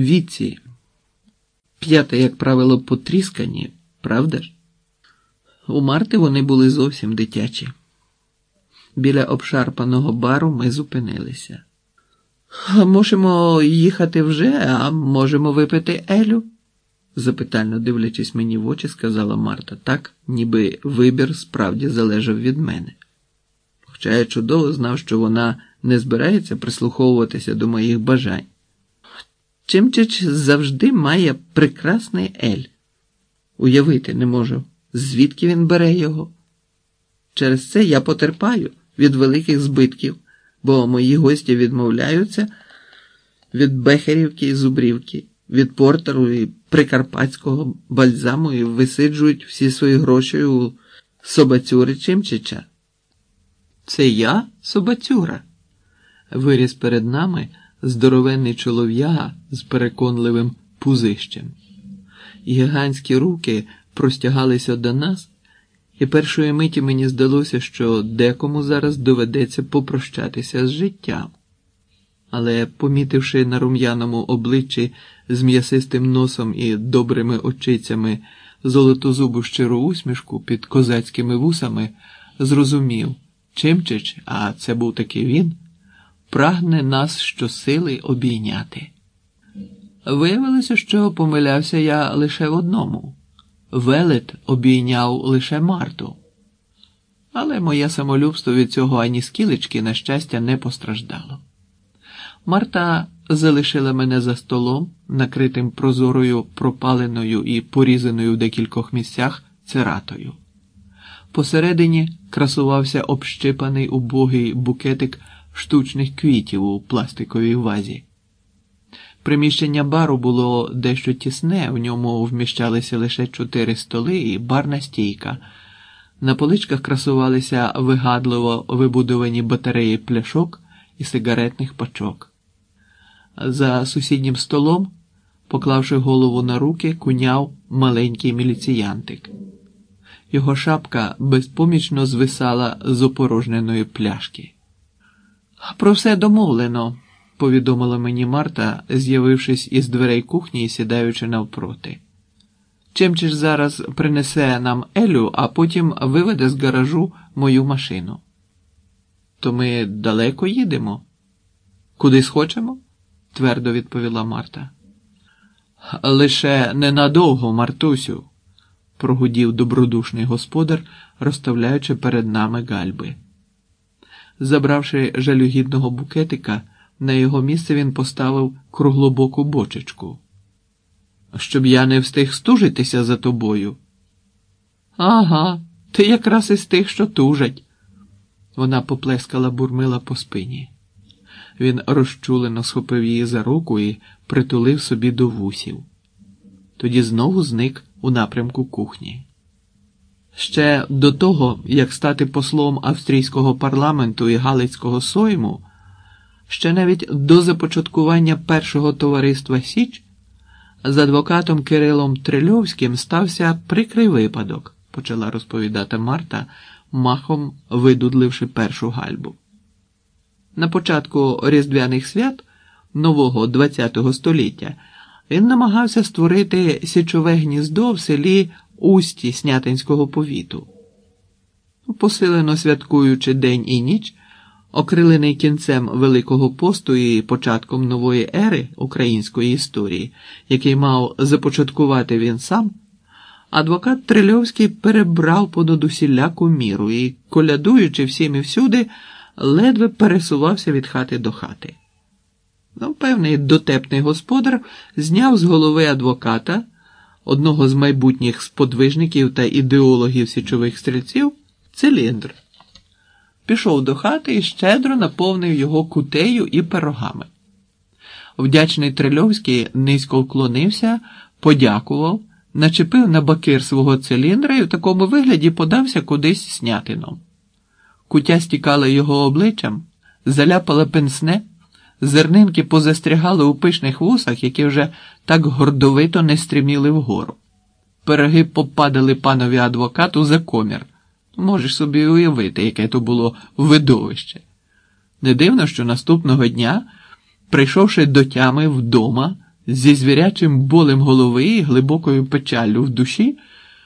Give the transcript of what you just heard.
віці. П'яте, як правило, потріскані, правда ж? У Марти вони були зовсім дитячі. Біля обшарпаного бару ми зупинилися. Можемо їхати вже, а можемо випити Елю? запитально дивлячись мені в очі, сказала Марта, так, ніби вибір справді залежав від мене. Хоча я чудово знав, що вона не збирається прислуховуватися до моїх бажань. Чимчич завжди має прекрасний Ель. Уявити не можу, звідки він бере його. Через це я потерпаю від великих збитків, бо мої гості відмовляються від Бехерівки і Зубрівки, від портеру і прикарпатського бальзаму і висиджують всі свої гроші у собацюри Чимчича. Це я собацюра. Виріс перед нами здоровенний чолов'яга з переконливим пузищем. Гігантські руки простягалися до нас, і першої миті мені здалося, що декому зараз доведеться попрощатися з життям. Але, помітивши на рум'яному обличчі з м'ясистим носом і добрими очицями золотозубу щиру усмішку під козацькими вусами, зрозумів, Чимчич, а це був таки він, прагне нас щосили обійняти. Виявилося, що помилявся я лише в одному велет обійняв лише Марту. Але моє самолюбство від цього ані скілечки, на щастя, не постраждало. Марта залишила мене за столом, накритим прозорою пропаленою і порізаною в декількох місцях циратою. Посередині красувався общипаний убогий букетик штучних квітів у пластиковій вазі. Приміщення бару було дещо тісне, в ньому вміщалися лише чотири столи і барна стійка. На поличках красувалися вигадливо вибудовані батареї пляшок і сигаретних пачок. За сусіднім столом, поклавши голову на руки, куняв маленький міліціянтик. Його шапка безпомічно звисала з опорожненої пляшки. Про все домовлено повідомила мені Марта, з'явившись із дверей кухні і сідаючи навпроти. Чимчиш зараз принесе нам Елю, а потім виведе з гаражу мою машину. То ми далеко їдемо? Куди схочемо? твердо відповіла Марта. Лише ненадовго, Мартусю, прогудів добродушний господар, розставляючи перед нами гальби. Забравши жалюгідного букетика, на його місце він поставив круглобоку бочечку. Щоб я не встиг стужитися за тобою. Ага, ти якраз із тих, що тужать. Вона поплескала бурмила по спині. Він розчулено схопив її за руку і притулив собі до вусів. Тоді знову зник у напрямку кухні. Ще до того, як стати послом австрійського парламенту і Галицького сойму. Ще навіть до започаткування першого товариства Січ з адвокатом Кирилом Трильовським стався прикрий випадок, почала розповідати Марта, махом видудливши першу гальбу. На початку Різдвяних свят нового ХХ століття він намагався створити січове гніздо в селі Усті Снятинського повіту. Посилено святкуючи день і ніч. Окрилений кінцем Великого посту і початком нової ери української історії, який мав започаткувати він сам, адвокат Трильовський перебрав понад усіляку міру і, колядуючи всім і всюди, ледве пересувався від хати до хати. Ну, певний дотепний господар зняв з голови адвоката, одного з майбутніх сподвижників та ідеологів січових стрільців, циліндр пішов до хати і щедро наповнив його кутею і пирогами. Вдячний Трильовський низько вклонився, подякував, начепив на бакир свого циліндра і в такому вигляді подався кудись снятином. Кутя стікала його обличчям, заляпала пенсне, зернинки позастрягали у пишних вусах, які вже так гордовито не стріміли вгору. Пироги попадали панові адвокату за комір. Можеш собі уявити, яке то було видовище. Не дивно, що наступного дня, прийшовши до тями вдома, зі звірячим болем голови і глибокою печаллю в душі